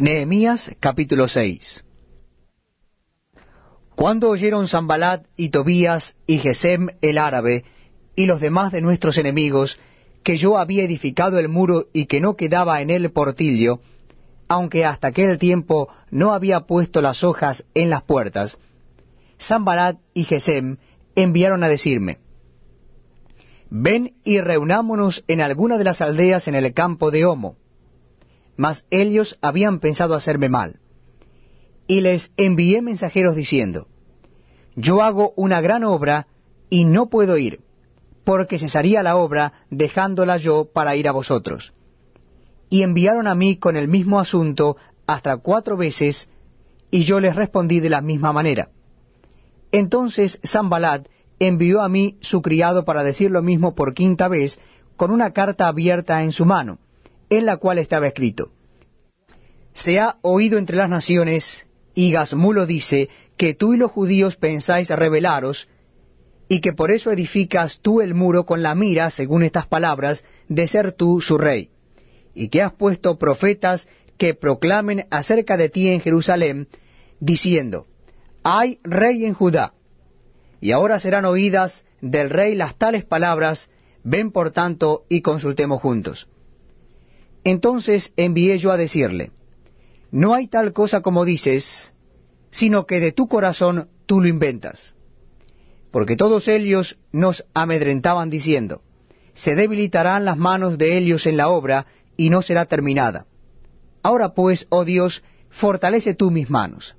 Nehemías capítulo 6 Cuando oyeron Zambalat y Tobías y Gesem el árabe y los demás de nuestros enemigos que yo había edificado el muro y que no quedaba en él portillo, aunque hasta aquel tiempo no había puesto las hojas en las puertas, Zambalat y Gesem enviaron a decirme, Ven y reunámonos en alguna de las aldeas en el campo de Homo mas ellos habían pensado hacerme mal. Y les envié mensajeros diciendo, Yo hago una gran obra y no puedo ir, porque cesaría la obra dejándola yo para ir a vosotros. Y enviaron a mí con el mismo asunto hasta cuatro veces, y yo les respondí de la misma manera. Entonces Zambalat envió a mí su criado para decir lo mismo por quinta vez, con una carta abierta en su mano en la cual estaba escrito, Se ha oído entre las naciones, y Gasmulo dice, que tú y los judíos pensáis rebelaros, y que por eso edificas tú el muro con la mira, según estas palabras, de ser tú su rey, y que has puesto profetas que proclamen acerca de ti en Jerusalén, diciendo, Hay rey en Judá, y ahora serán oídas del rey las tales palabras, ven por tanto y consultemos juntos. Entonces envié yo a decirle, No hay tal cosa como dices, sino que de tu corazón tú lo inventas. Porque todos ellos nos amedrentaban diciendo, Se debilitarán las manos de ellos en la obra, y no será terminada. Ahora pues, oh Dios, fortalece tú mis manos.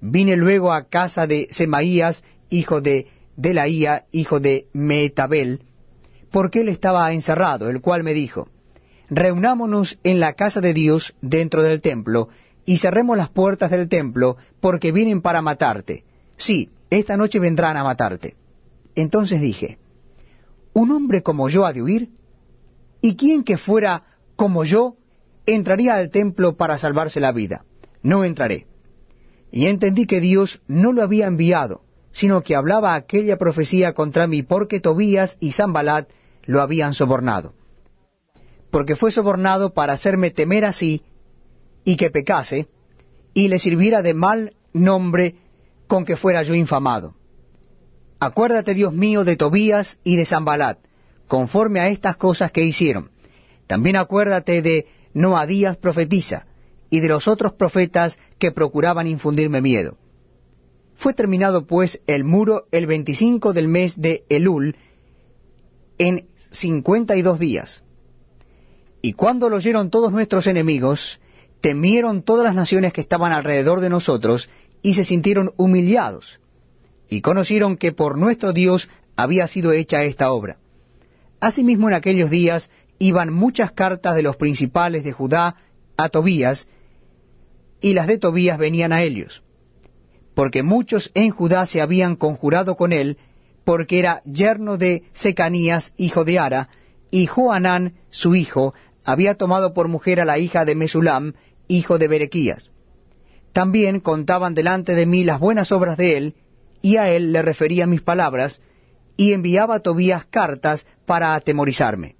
Vine luego a casa de Semaías, hijo de Delaía, hijo de Metabel, porque él estaba encerrado, el cual me dijo, reunámonos en la casa de Dios dentro del templo, y cerremos las puertas del templo, porque vienen para matarte. Sí, esta noche vendrán a matarte. Entonces dije, ¿un hombre como yo ha de huir? ¿Y quién que fuera como yo entraría al templo para salvarse la vida? No entraré. Y entendí que Dios no lo había enviado, sino que hablaba aquella profecía contra mí porque Tobías y Zambalat lo habían sobornado porque fue sobornado para hacerme temer así, y que pecase, y le sirviera de mal nombre con que fuera yo infamado. Acuérdate, Dios mío, de Tobías y de Zambalat, conforme a estas cosas que hicieron. También acuérdate de Noadías profetiza, y de los otros profetas que procuraban infundirme miedo. Fue terminado pues el muro el veinticinco del mes de Elul, en cincuenta y dos días y cuando lo oyeron todos nuestros enemigos, temieron todas las naciones que estaban alrededor de nosotros, y se sintieron humillados, y conocieron que por nuestro Dios había sido hecha esta obra. Asimismo en aquellos días iban muchas cartas de los principales de Judá a Tobías, y las de Tobías venían a ellos, porque muchos en Judá se habían conjurado con él, porque era yerno de Secanías, hijo de Ara, y Joanán, su hijo, había tomado por mujer a la hija de Mesulam, hijo de Berequías. También contaban delante de mí las buenas obras de él, y a él le refería mis palabras, y enviaba a Tobías cartas para atemorizarme.